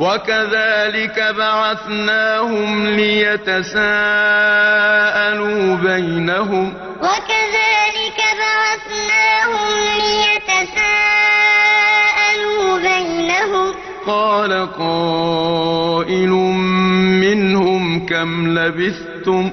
وَكَذَٰلِكَ بَعَثْنَاهُمْ لِيَتَسَاءَلُوا بَيْنَهُمْ ۚ. قَالَ قَائِلٌ مِّنْهُمْ كَمْ لَبِثْتُمْ ۖ؟